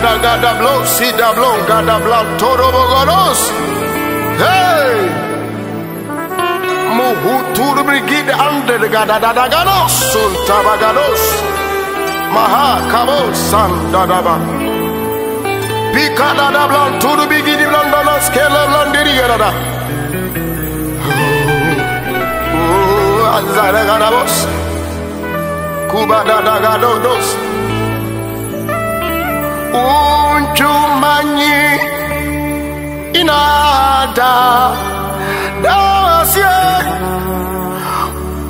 gada gada blow, see da blow, gada blow, toro bogoros. Hey! Muhutur brigide ande de gada da da ganos, sun tabagados. Maha kabo san da da ba. Pika da da blow, turu bigidi blondana skele blondiri gada da. Oh, azare gada bos. Kuba da da gado dos. Unjumanyi inada dawasie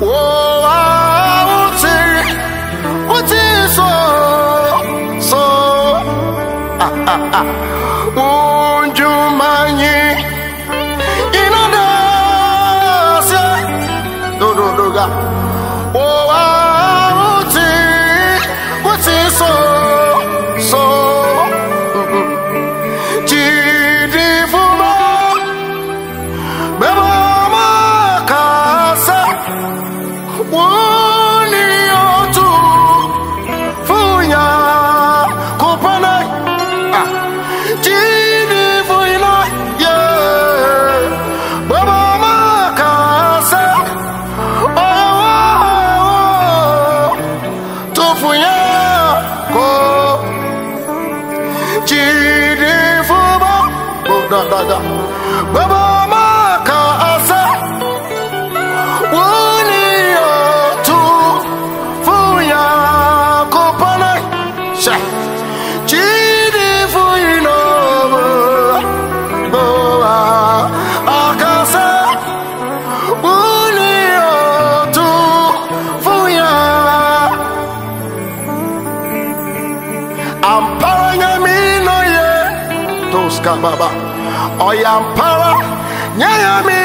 woa wuti wuti so so. Ah ah ah. Inada sie do do do ga. So so baba. Oya ampara nyamino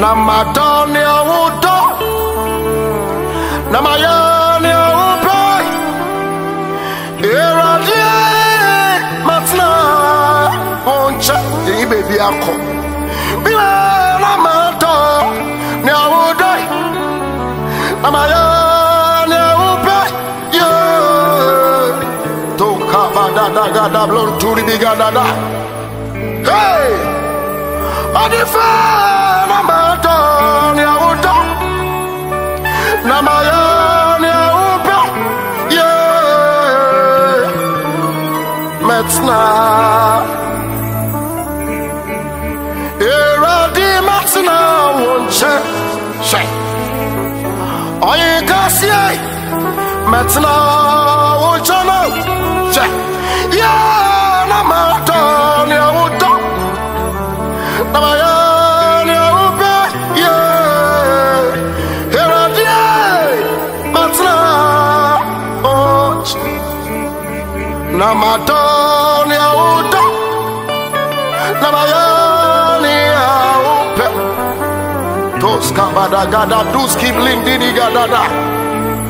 Namadani awudo. Namayani awupe. Eradie. Matna. Oncha. Yeyi baby akọ. Bila namato. Ni awudo. Namayani awupe. Yeah. Toka da da ga da blon turi bi ga da da. Hey! Adifa Metsna. Eradi metsna wonche. Shay. Oye kasie. Metsna wonche no. Shay. Yeah, na mato ni awuto. Na maya ni awupe. Yeah. Eradi metsna wonche. Na mato Na maya ni awupe. Oh, Toska bada gada duski blindini gada da.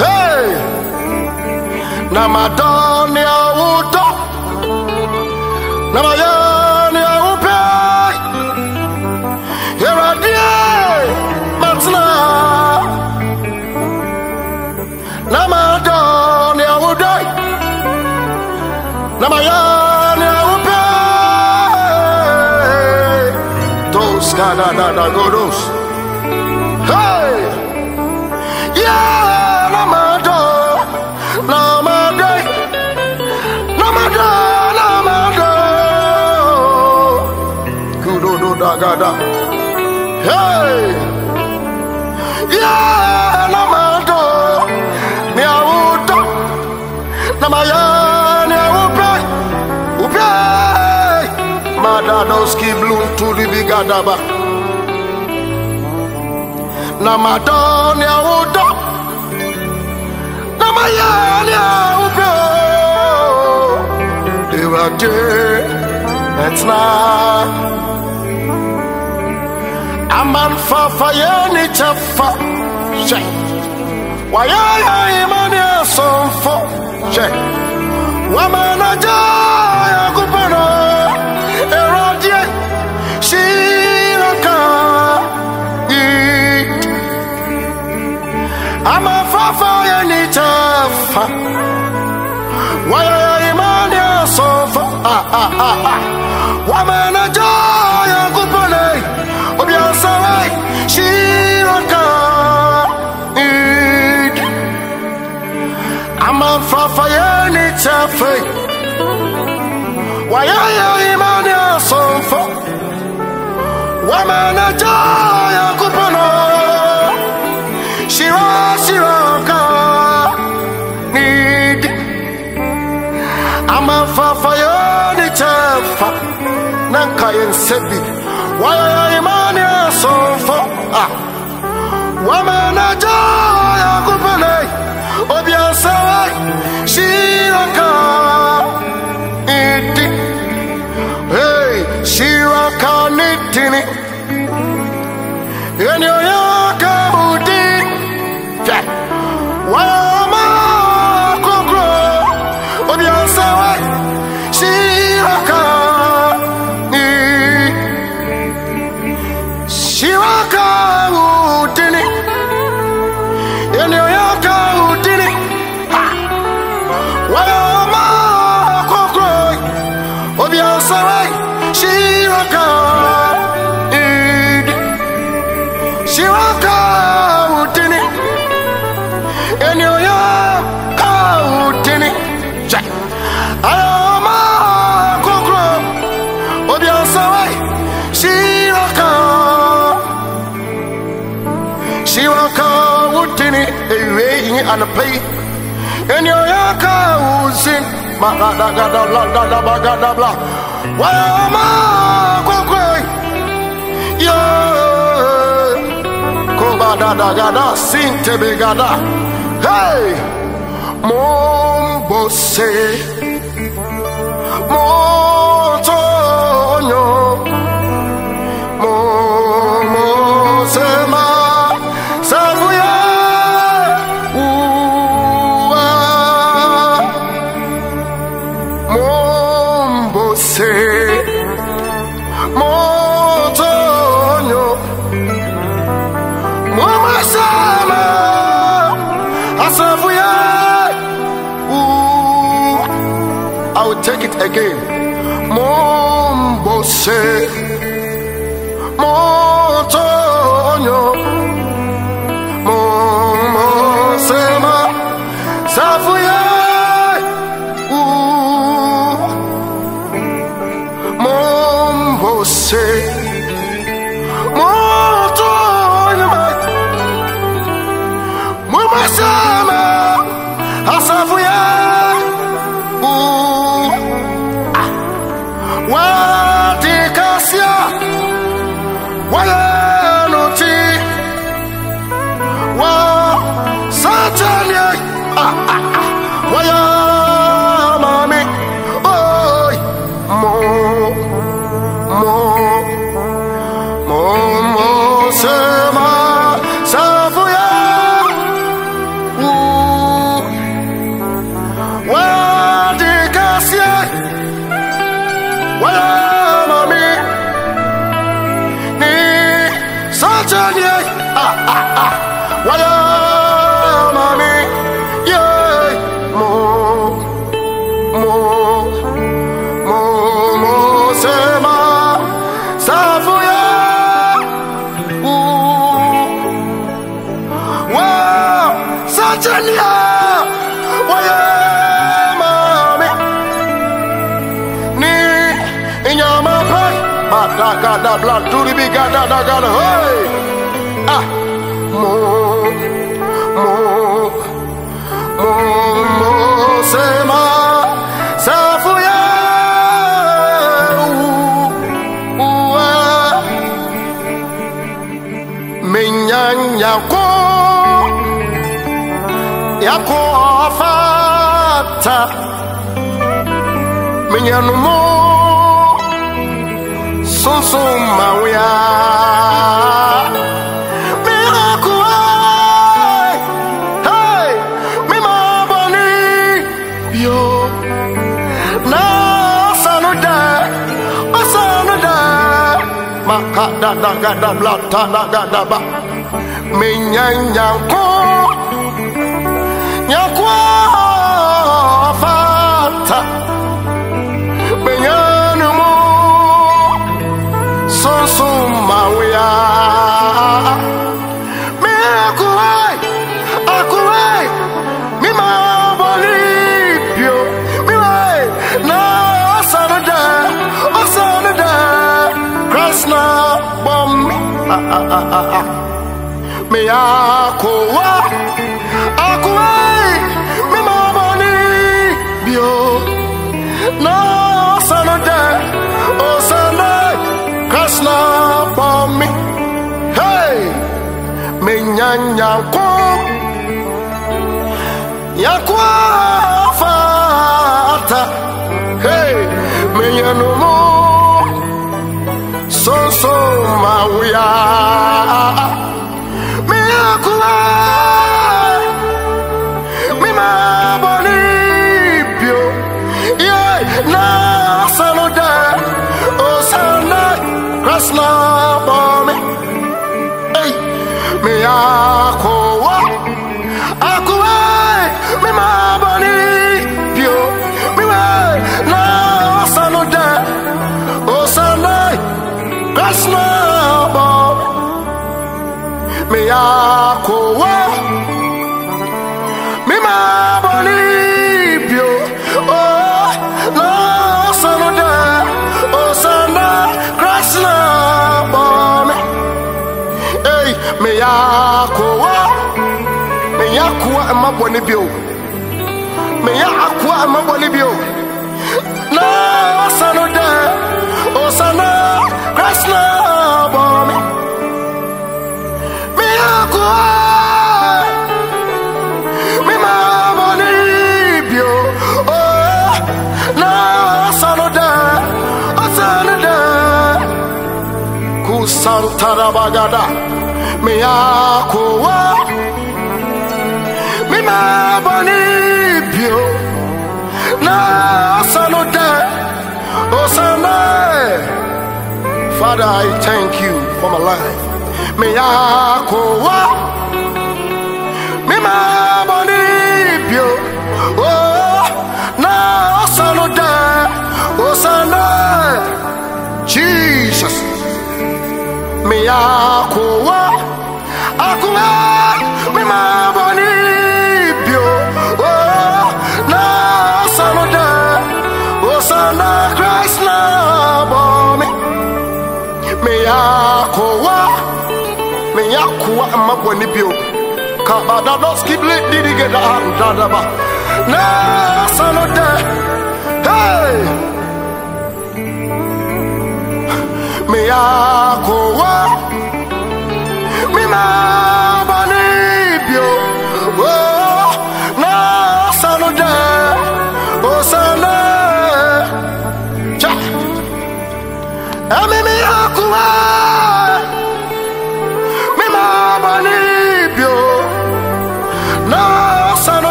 Hey! Na madoni auto. Oh, Tos kada da da godos. Hey! Yeah, namado, namado, namado, namado. Kudo do da gada. Hey! Yeah, Madadoski bloom to the bigadaba. Namadonia udo. Namayania ubio. Ewade. Etna. Aman fafa yeni chafa. Wayaya imani asomfo. She. I'm a yeni chafa. Wayaya imani asomfo. Ah ah ah ah. Wamana jaya kupano. Obiasawe. Shiraka. Eat. I'm a fafa yeni chafa. Wayaya imani asomfo. Wamana jaya kupano. Nanka yen sebi. Wayaya imani asomfo. Ah. Wamana jaya kupano. Obiasawa. Shira ka need. Hey, Shiraka nitini. Enyo yaka Ja. Ayama kokro. Obiasawa. Shiraka. Shiraka anapai. Enyo yaka uzin. Magadagada bla da da bagada bla. Gada. Sinte begada. Hey. Mombose. Motonyo. Momosema. Mombose. Gada da Gada, hey, ah, Mo, Mo, Mo, Mo, Sema, Safuya, Uwa, Minyanya Ko, Yako Afata, Miracle, hey, Mima Boni, Yo, Na Sanuda, Asanuda, Makada Gada Blata Gada Ba, Minyanyanko, Yakwa Sunsum Mawia, Miracle, Akuai, Mima Bolivio, Mima, Na Sanada, Osanada, Krasna Bomb, ah, ah, ah, Miyakowa, Akuai, Mima Minyanyanko. yakwa fata hey mo so ɛma bɔne bio menya akoa ɛma bɔne bio na ɔsa no dɛ ɔsa na krasna bɔme menya akoa mema bɔne bio na no no mi ma boni bio na Father I thank you for my life. Me yakowa mi ma boni bio oh kuwa ma boni bio ka ba da dos kibli didi ge da da da ba na sano de hey! Me ya kowa. Mi ma bani bio oh na sanu de o sana cha. Ami mi mi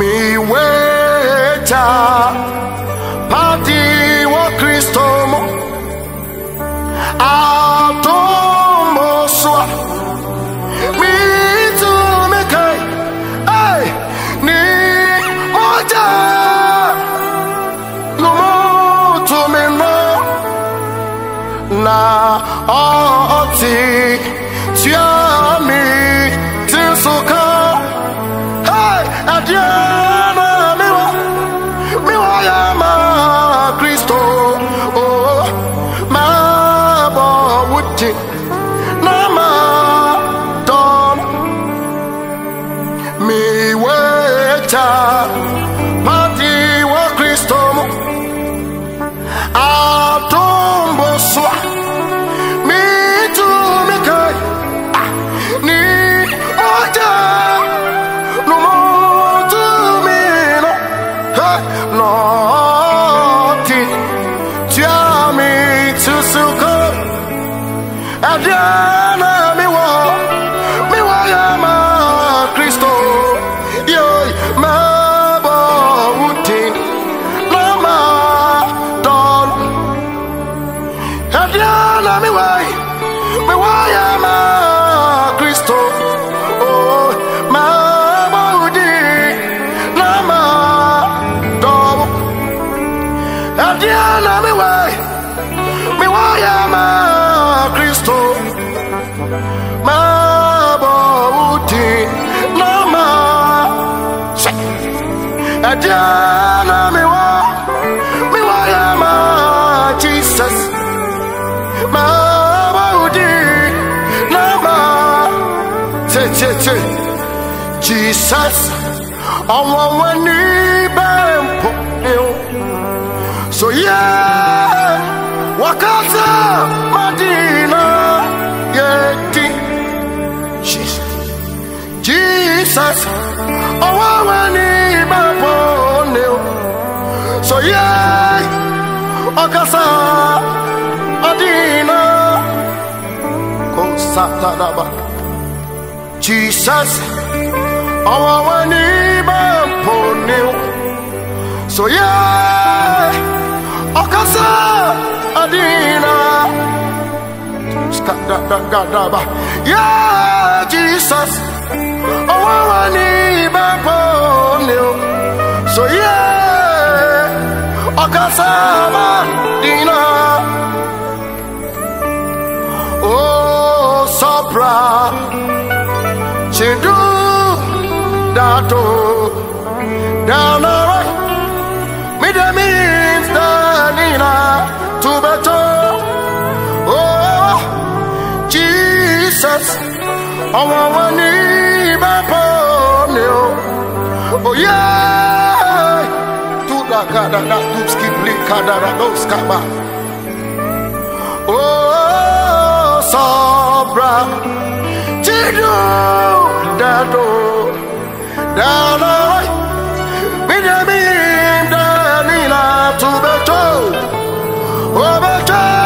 mi weta padi wa kristo mo atombo swa mi tu me kai ai ni moja no mo tu me no na ọtí Jesus Our one new So yeah Okasa Adina Skadadadaba Yeah Jesus Our one new So yeah Okasa Adina Sopra, Chindu, Dato, Dana, Midamins, Danina, Tubeto, Oh, Jesus, Oh, Wani, Baponio, Oh, yeah, Tuda, Kada, Tuski, Blikada, Dos Kaba. Oh, sobra Tidu Dado Dado Midamim Danila Tubeto. Oh,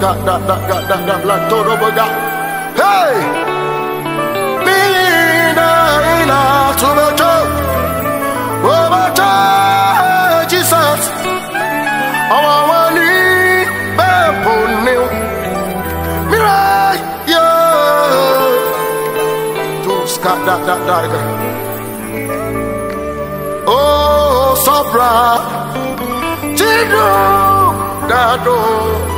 Got that, that, got that, that black toe over. Hey! Mina ina tumecho. Obacho Jesus. Àwa wa bepo ni. Mirai yo. Tus got that, that, that got. Oh, sobra. Tido. Dado.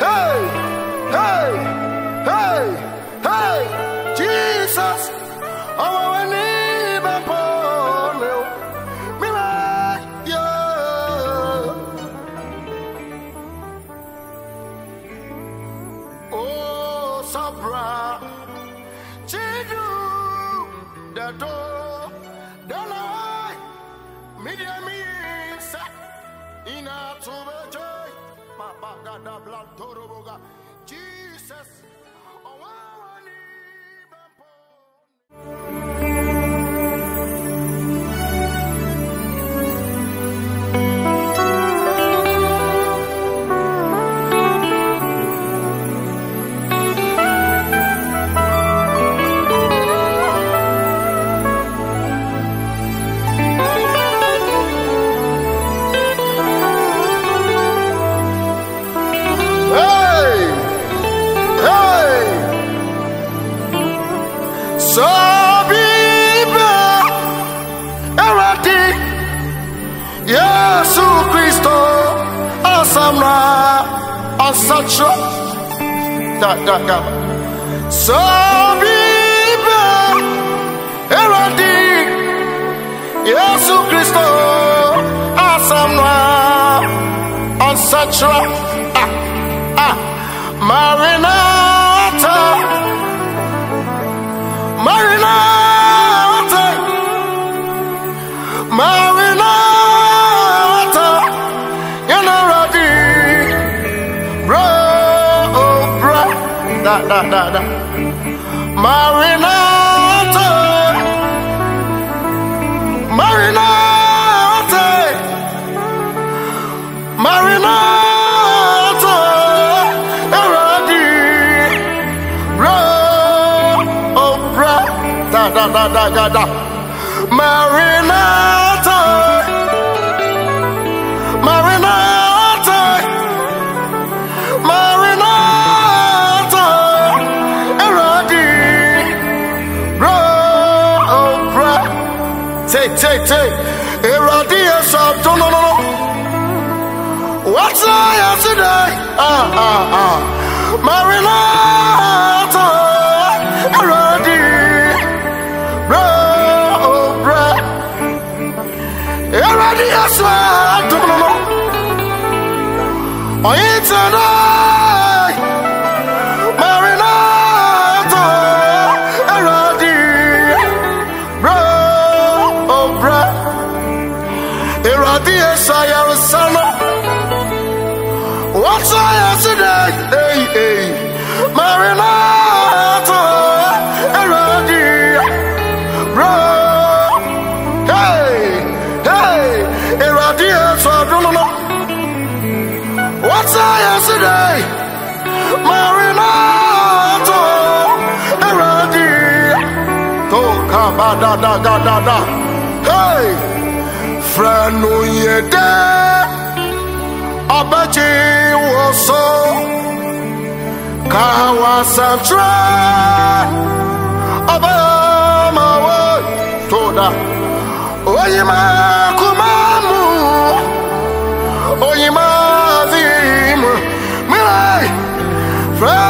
Hey, hey, hey, hey, Jesus, oh, No no no What's I today? Ah ah ah da da da da. Hey! Franu yede Abaji woso. Kawa santra Obama wo Toda. Oyima kumamu Oyima zim Mirai Frano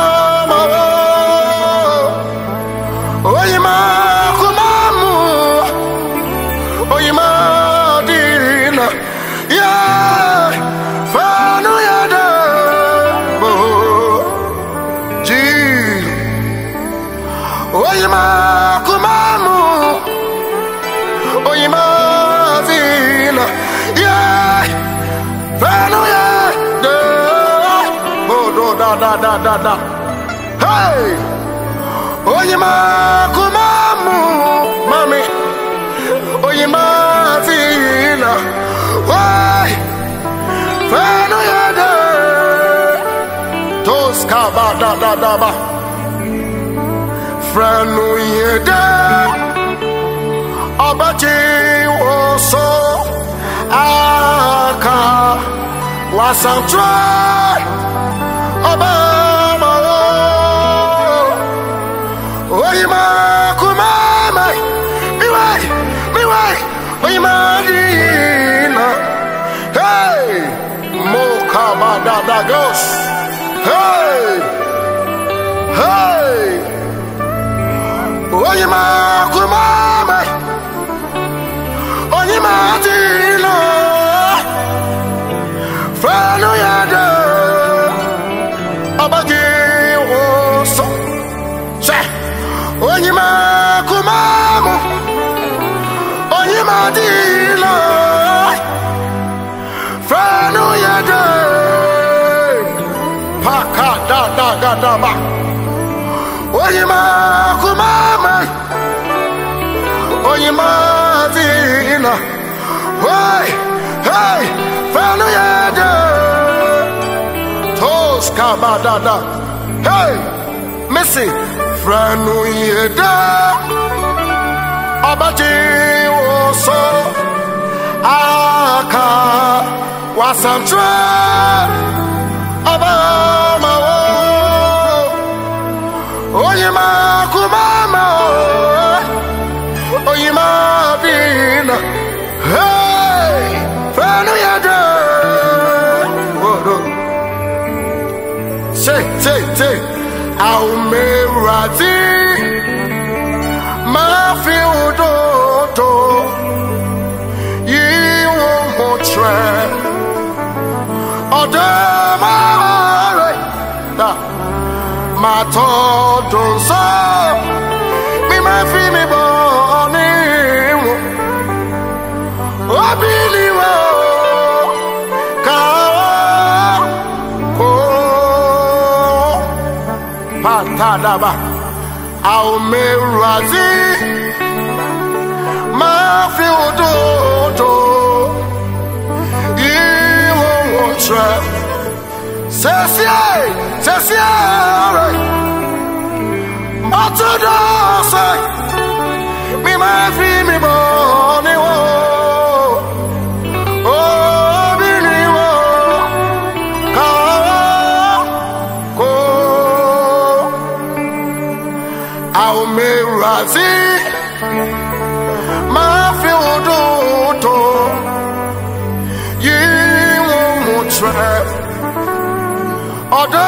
da da da. Da da Hey Oyima kumamu Mami. Oyima fina. Why? Fano yada Toska ba da da da ba. Frano yada Abaji woso. Aka. Wasantra ba da da gos Hey Hey Oyima kumama Oyima dina Fano yada Abagi woso Say Onyima kumamu Oyimadila Toska ba da da Hey Missy Fenu yede Abaji woso. Aka wasantra abama wo. Oyima merati máa fi òdodo yí wọn mọ trẹ ọdẹ máa rẹ dà máa tọdún sọ. Mi máa fi mi bọ ní wọn òbí ni kà ó kó pàtàdàbà aumerazi mafi òdodo ìwọ wọtrẹ sẹsíẹ sẹsíẹ rẹ mi máa fi mọtrẹ ọdẹ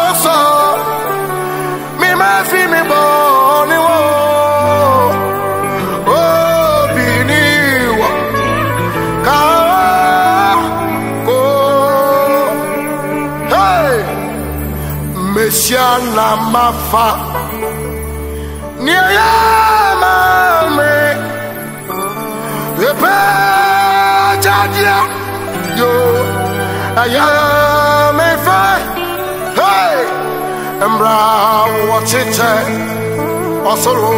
Mafa. Ni ya mame. Epe jadia yo. Hey! Embra watite osoro.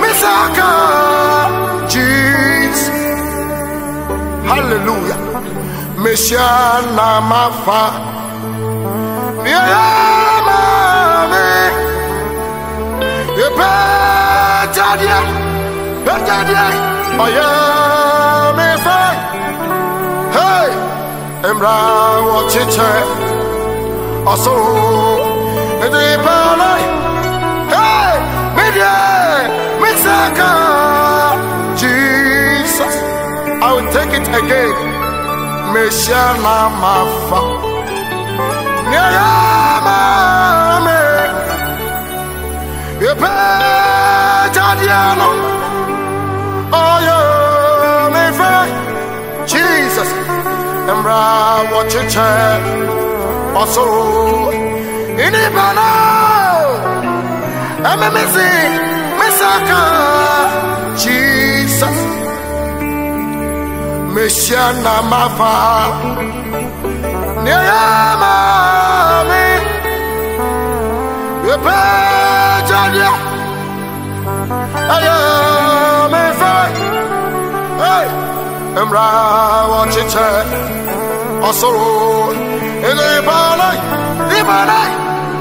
Misaka. Hallelujah mesia na mafa. Ni ya mame epe jadia pe jadia oya me fa hey emra hey jesus. I will take it again mesia na mafa ni ya mame Piano. Oh, yeah, me friend. Jesus. Watch it, also. Inibana. MMC. Mesaka. Messiah Mafa. Neyama. Me. Yepejadia. Ayo, me friend. Hey. Emra wachiche Osoro Ele balai Ibalai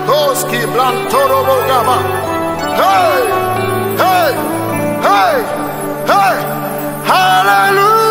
Toski blantoro bogaba Hey Hey Hey Hey Hallelujah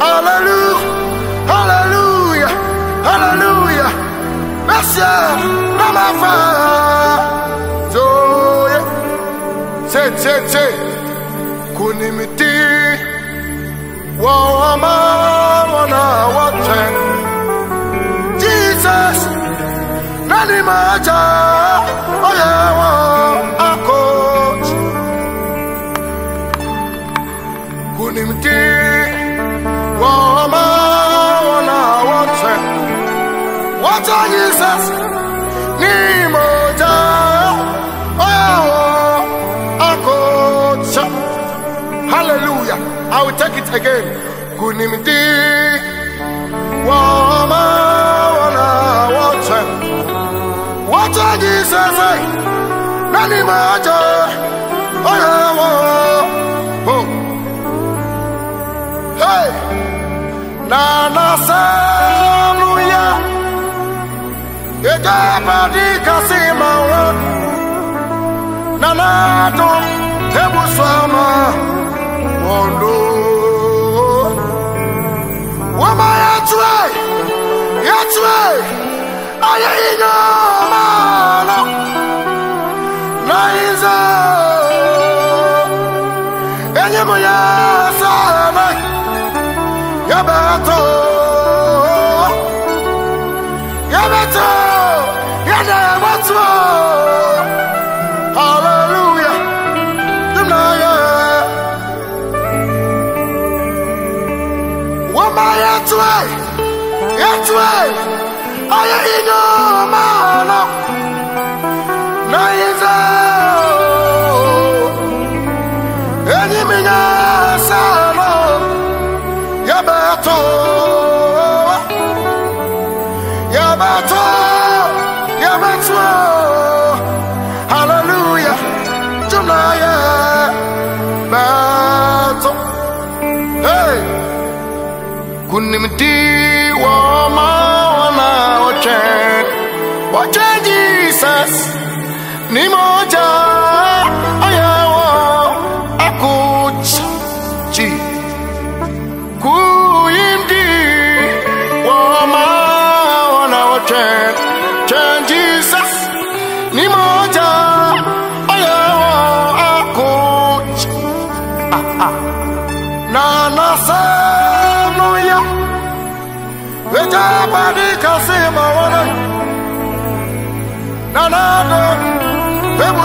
Hallelujah. Hallelujah. Hallelujah. Messia, Namafa. Zoe. Say, say, say. Kunimiti. Wawama wana wate. Jesus. Nani maja. Uh, oh, Oyewa. Akoj. kunimti wana wote Jesus. Ni moja oyawo oh, akocha. Hallelujah. I will take it again. Kunimti wama wana wote wote Jesus eh. nani moja oyawo oh, oh, oh. Hey! Nana Sanuya Ejabadi Kasima Road Nana Do Hebusama Wondo Wama Yatwe Yatwe Aye Ino Mana. Naiza Yatwe Yatwe Aya ino mana Naiza Kunimti wa mawana wache Wache Jesus Ni moja Ayawa Akuch Ji Kuimdi wa mawana wache Chen Jesus Ni moja Ayawa Akuch na nasano ya Ejabadi kasima wana. Na nado Bebu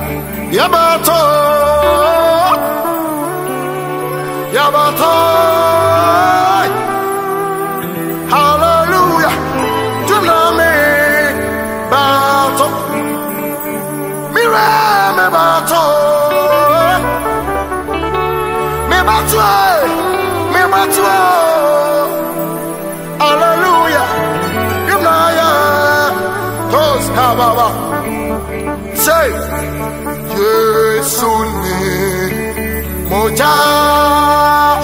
Yabato. Yabato. Hallelujah. Dunami Bato. Mirame Bato. Me Bato Me Bato Hallelujah Yumnaya Tos Kababa Say sunni moja.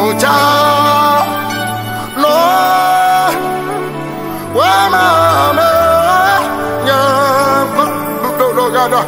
mucha no wa mama ya do do gada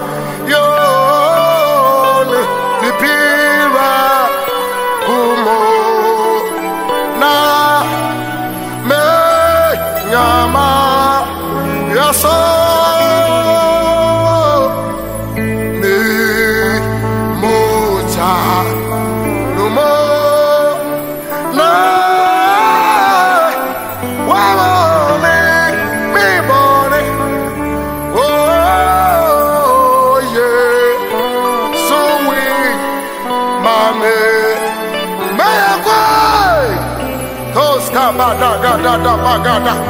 God, God,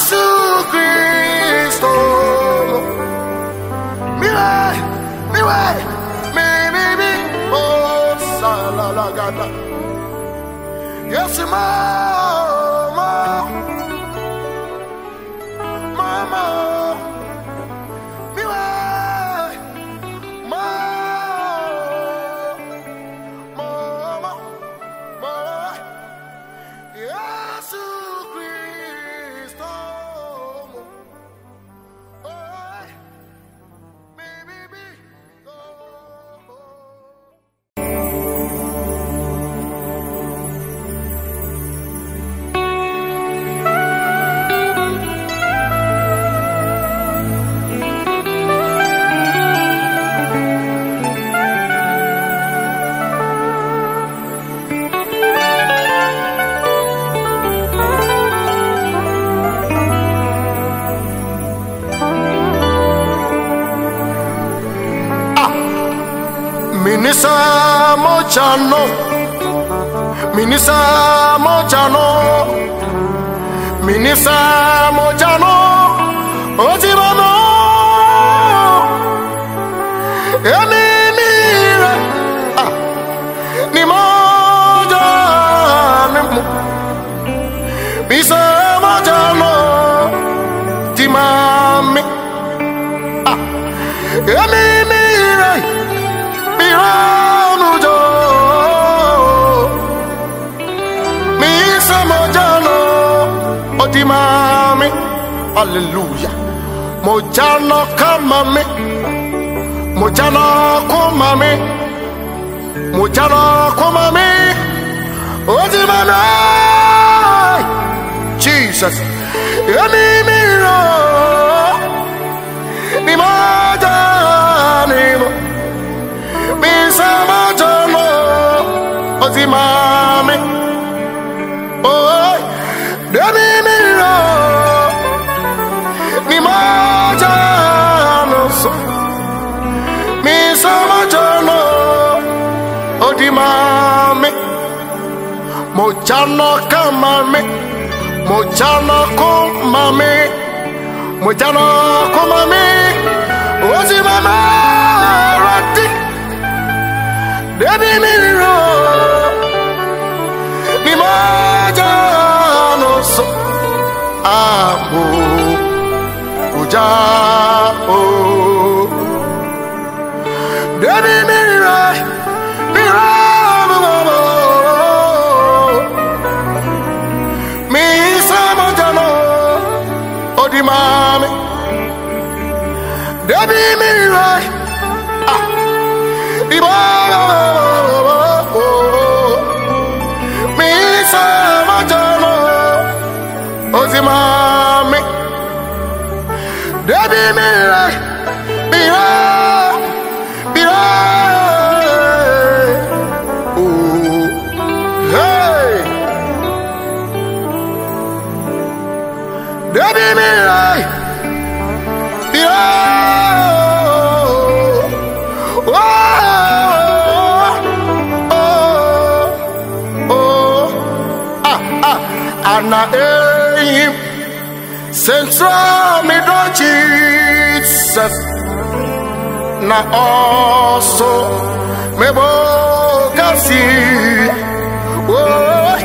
Jesucristo. Mi way, mi way, mi, mi, mi. Oh, salalagada. Yes, my. mochano minisa mochano minisa mochano ó kama mi, hallelujah. Mojano kama mi, mojano kuma mi, mojano kuma mi. Ojimana, Jesus. Emi miro, ni moja ni mo, mi sama jono, ojimami. Oh, demi. Mojano kama mi mojano kuma mi mojano kuma mi ozi mama rati. Debi mi ro ni mojano so. Amo kuja o. Debi mi ro mi ro debi mi rai ah. Mi sama jano odi mami. Debi mi rai mi rai mi rai oh hey. Debi mi ana ehim Central mi do Jesus na also. Me bo kasi oh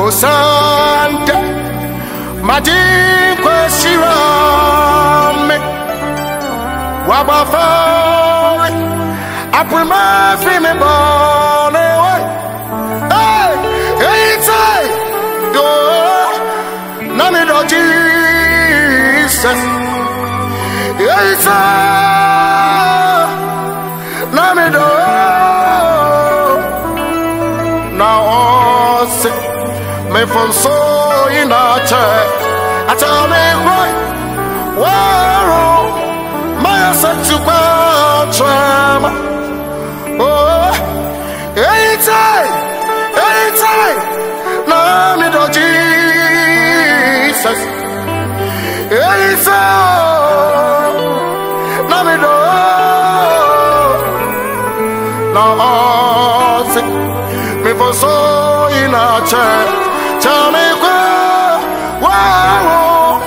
oh santa. Majikwe shirame Wabafare Aprima fimi Jesus Nami do. Now me from so in a church. I tell me why, wow, my set to trauma. Oh, church. Tell me why, wow,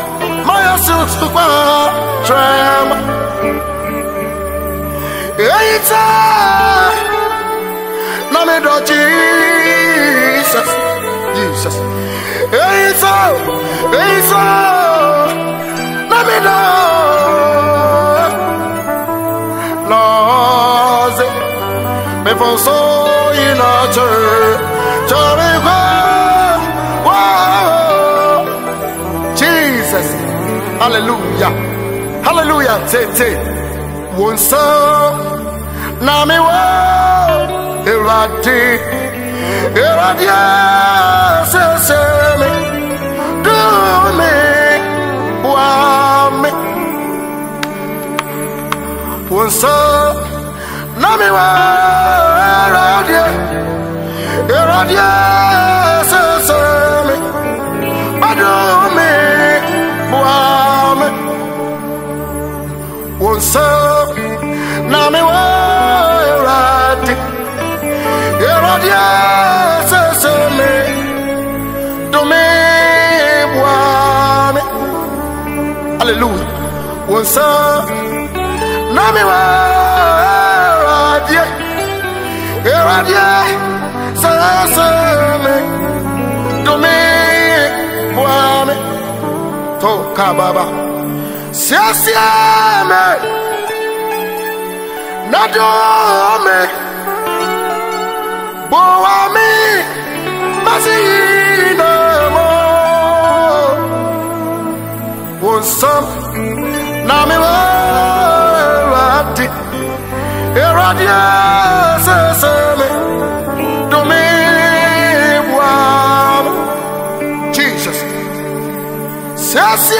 my suit to tram. Anytime, no me do Jesus, Jesus. Anytime, anytime, no me do. No, me for so in a church. Hallelujah. Say, say, one song, na me wo, eradi, eradi, say, say me, do me, wa me. One song, na me Wonsa Nami wa eradi Eradia sesame Dome Buame Hallelujah. Wonsa Nami wa eradi Eradia sesame Dome Buame Toka baba Siasiame. Nadome Boami. Masina wonsam na me wa Eradi Eradi sese me dome wam Jesus. Sese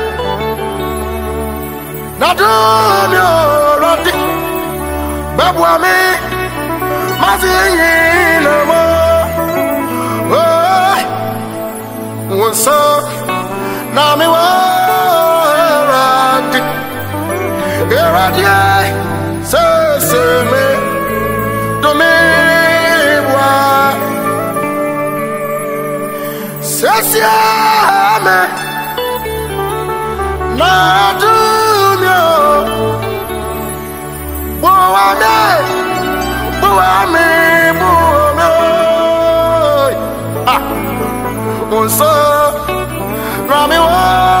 wá ẹ̀rọ̀dì ẹ̀rọ̀dì ẹ̀ ṣẹ̀ṣẹ̀ mi domi wá. Ṣẹ̀ṣẹ̀ mi náà dùn Buame, buame, buame. Ah, unso, rami wa, eradi,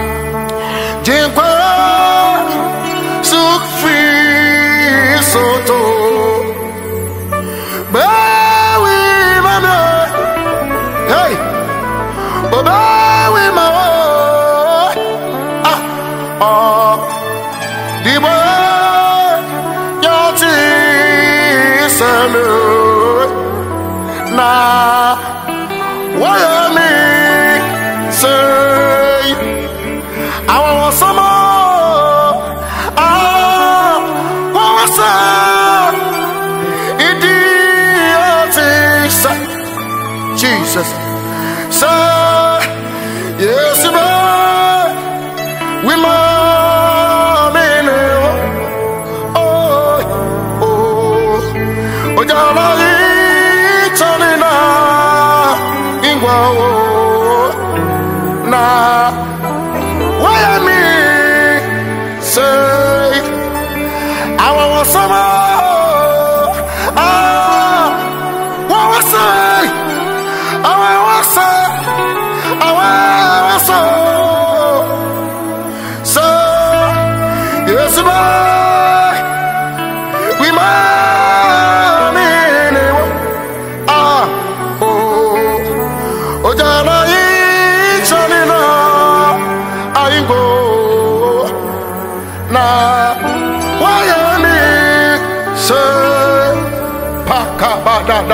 Jinkwa Sukfi Soto Ingwa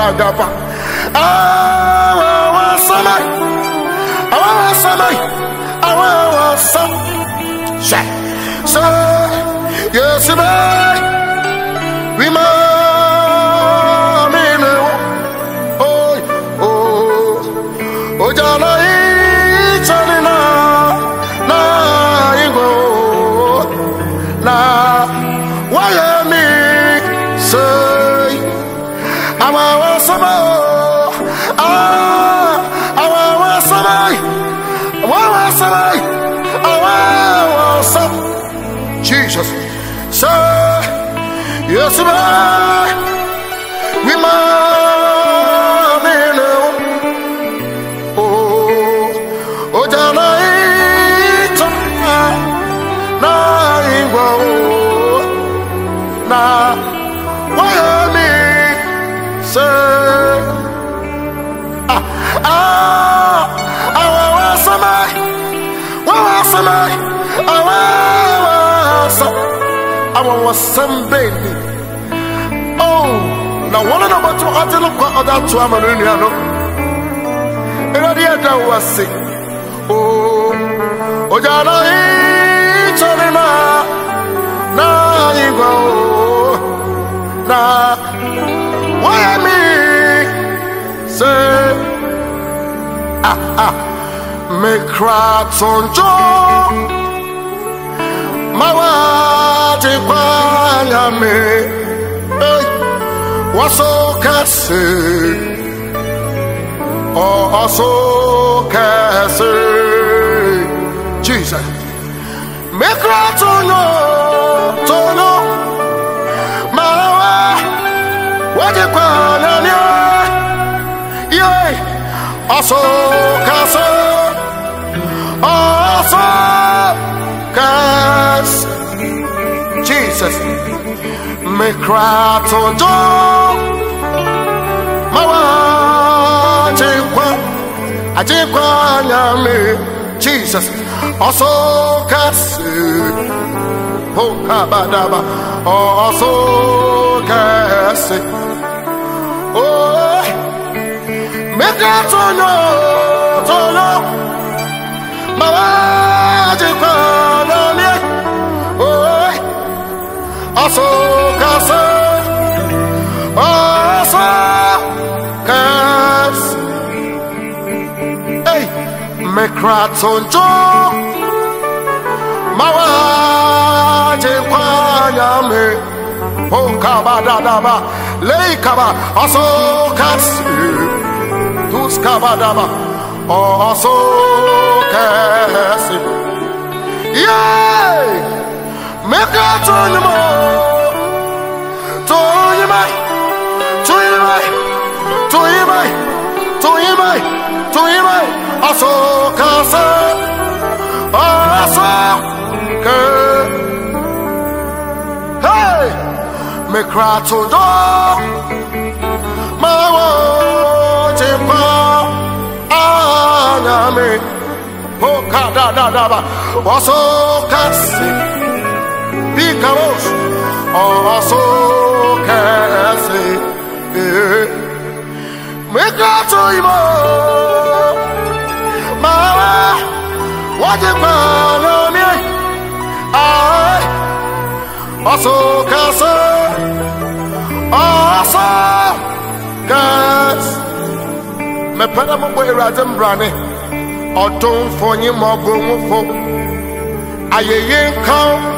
pagava awawasambeni. Oh, na wọn na bàtú ọtí ló kọ ọdá tó ama ní nìyà no. Ìrọ̀lẹ́ yẹn dá wá sí. Oh, ọjà náà yìí tọ́ni náà, náà yìí gbọ́ oh, náà wọ́n yẹ mí ṣe. Ah ah, mi kra tó mi. Hey waso kase ọsọ kase jesus. Mekra tonyo tonyo marawa wadi kwanania ye ọsọ kase jesus. Me cry to do mawa jekwa ajekwa nyame jesus. Also kasi. Ho kabadaba also kasi. Oh me cry to no to mawa also kasa also kas. Hey me kraton jo mawa je kwanya me. O kaba da da ba le kaba also kas. Tus kaba da ba also kas. Yeah Make a turn them all. Turn your mind. Turn your mind. Turn your mind. Turn your mind. Turn your mind. Also, casa. Also, Hey! Me cry to do. My watch it me. Oh, da da da ba. Oh, Camus aso sókè ẹ̀sìn mẹ́kà tó ìmọ̀ máa wá wọ́n ti pa lómi ààrẹ ọ̀sọ̀ kẹsẹ̀ ọ̀sọ̀ kẹsẹ̀ mẹ́pẹ́rẹ́ gbogbo èrò àti fún ayẹyẹ nǹkan.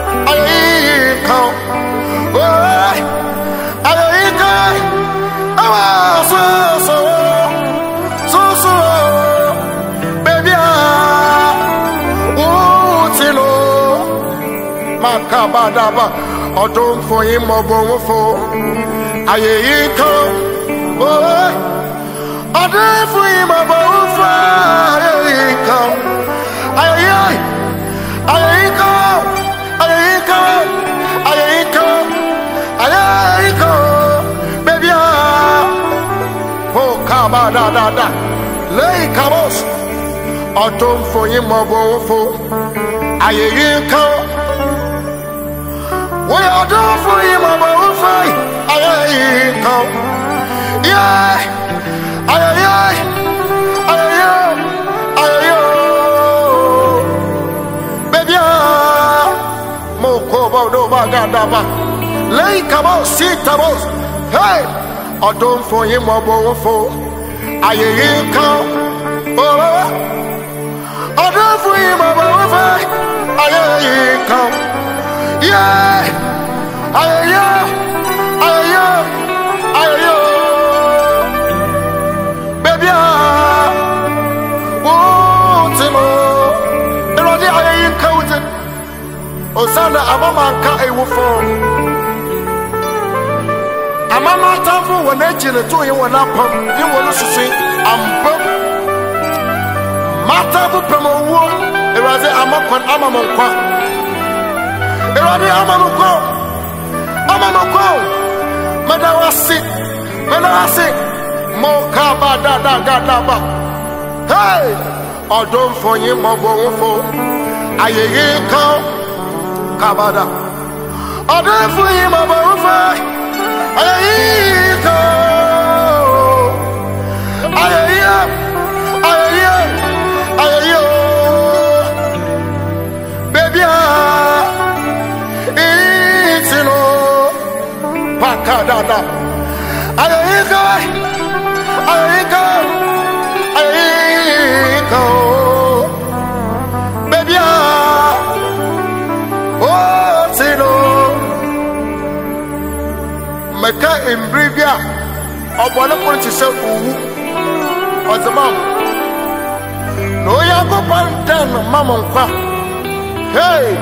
ayọ̀ yìí kan ó ayọ̀ yìí kan ó wà sọ́sọ́ sọ́sọ́ bẹ́bí à ó ti lò máa ká bá dábàá ọdún fún yín mọ fún. Ayé yìí kan oh, ọdún fún yín mọ fún. Ayé yìí kan ayé yìí kan. Ayayiko, baby ah, oh kaba da da da, lay kabos, ọdún fòyín mọ bò ń fò, Ayayiko, wọ́n yà ọdún fòyín mọ bò ń fò, Ayayiko, yeah, Ayayo, Ayayo, Ayayo, baby ah. Moko do bagada ba lei lẹ́yìn kàbọ̀ sí tàbọ̀ ọdún fún yín mọ̀ bọ̀wọ̀ fún. Àyè yìí kan bọ̀wọ̀ ọdún fún yín mọ̀ bọ̀wọ̀ fún. Àyè yìí kan yẹ àyè yẹ àyè yẹ àyè yẹ bẹ́bí wò ó ti mọ̀. Ìrọ̀lẹ́ àyè yìí kan ó ti ọ̀sán náà àbámọ̀ nǹkan èèwọ̀ fún. ọ. Atamfo wɔ n'akyi ne to yi wɔ n'apam yi wɔ no soso ampam mata bo pɛm owuo awurade ama kwan ama mo nkwa awurade ama mo nkwa ama mo nkwa mɛda wo ase mɛda wo ase mo ka ba da da ga da ba. Hey! Ɔdomfo yi mmɔbɔwofo ayɛyi kan kabada ɔdomfo yi mmɔbɔwofo ayɛyi da da mɛka mbiri bi a ɔbɔne koro te sɛ owu ɔdze ma mo na onyankopɔn dan no ma mo nkwa hei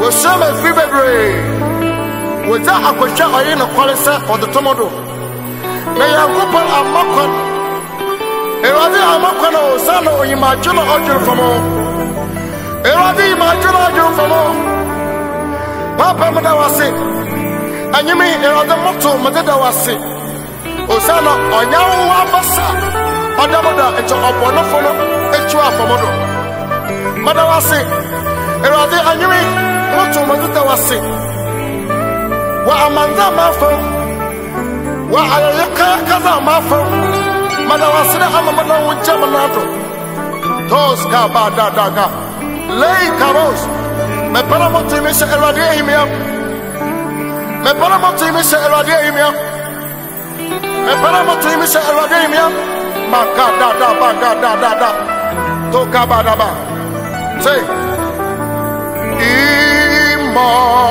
wɔsua ma afiri bebree. Wɔgya akɔhwɛ ɔye nokware sɛ ɔde to mo do na nyankopɔn ama kwan awurade ama kwan a ɔsa na onyimadwo no ɔdwere fa mo awurade yimadwo no ɔdwere fa mo papa meda wo ase anyeme awurade moto mede da wo ase ɔsa na ɔnya wo abasa ɔda mo da nkyɛ ɔbɔnefo no akyi afa mo do meda wo ase awurade anyeme moto mede da wo ase wɔ amanda ma afam wɔ ayɛyɛ kakaza ma afam meda wo ase dɛ ama meda wo gya me no ado tos ka ba da da ga. Lei karos mepɛrɛ moto me hyɛ awurade ahimia mepɛrɛ moto me hyɛ awurade ahimia mepɛrɛ moto me hyɛ awurade ahimia maka da da ba ga da to ka ba da ba say immortal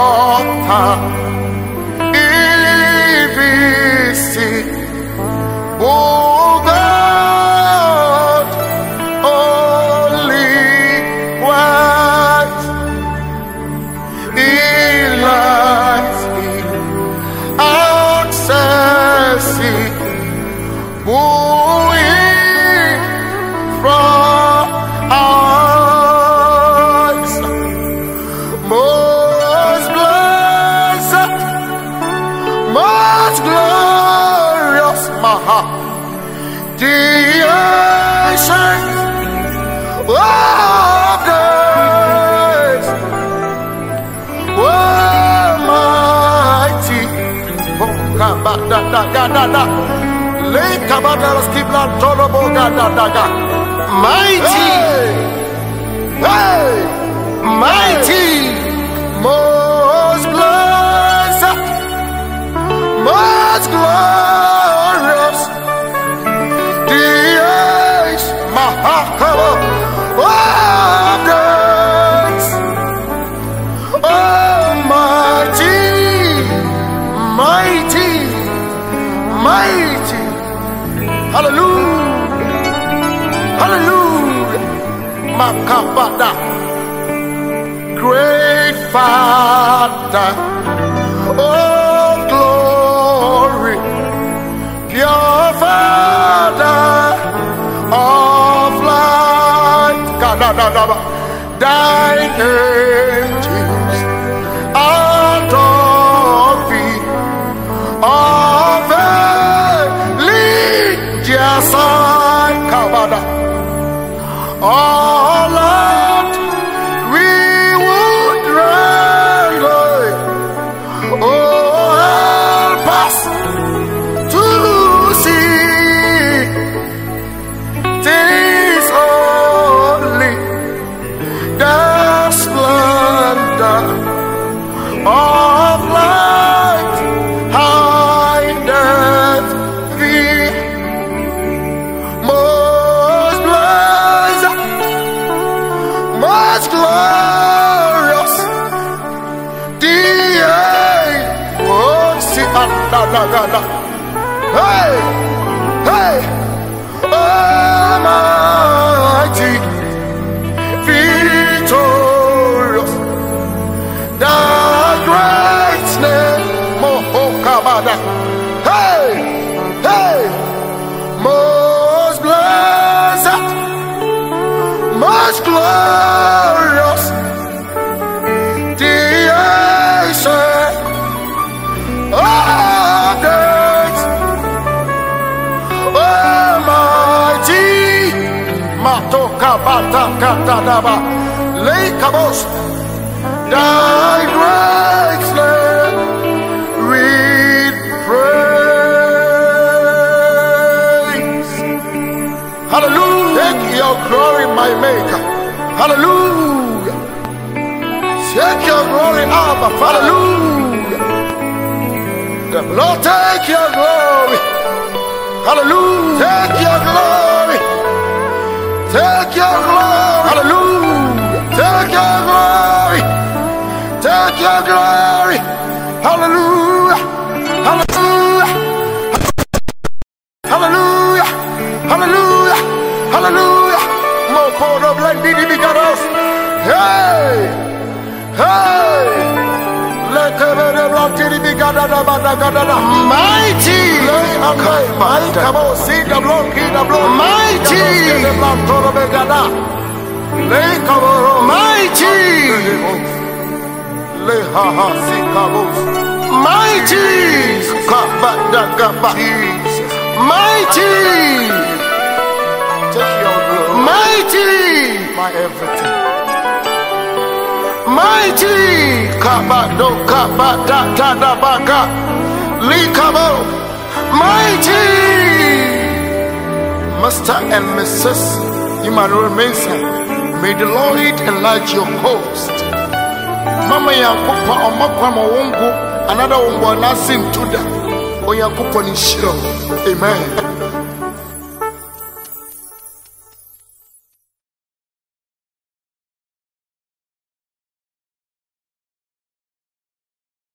da da da da da. Le kaba da la tolo bo ga da da ga. Mighty. Hey. Mighty. Makabada, great Father, oh glory, pure Father of light. Kadadadaba. Thine angels adore thee, of side, Kabada. Oh Thy with praise. Hallelujah. Take your glory, my maker. Hallelujah. Take your glory, Abba. Hallelujah. Lord, take your glory. Hallelujah. Take your glory. Take your glory. Hallelujah. Take your glory. Take your glory. Hallelujah. Mighty. Mighty. Come on, see the blood, see the blood. Mighty. The blood, toro begada. Lay kaboro. Mighty. Lay ha ha, see kabos. Mighty. Mighty. Take your glory. Mighty. My everything. Mighty. Kabado kabada da da baka. Likabo. Mighty. Master and Mrs. Emmanuel Mensah. May the Lord enlarge your host. Mama Yankupa Omakwama Wongo. Another one, Nasim Tuda. Oyankupa Nishiro. Amen.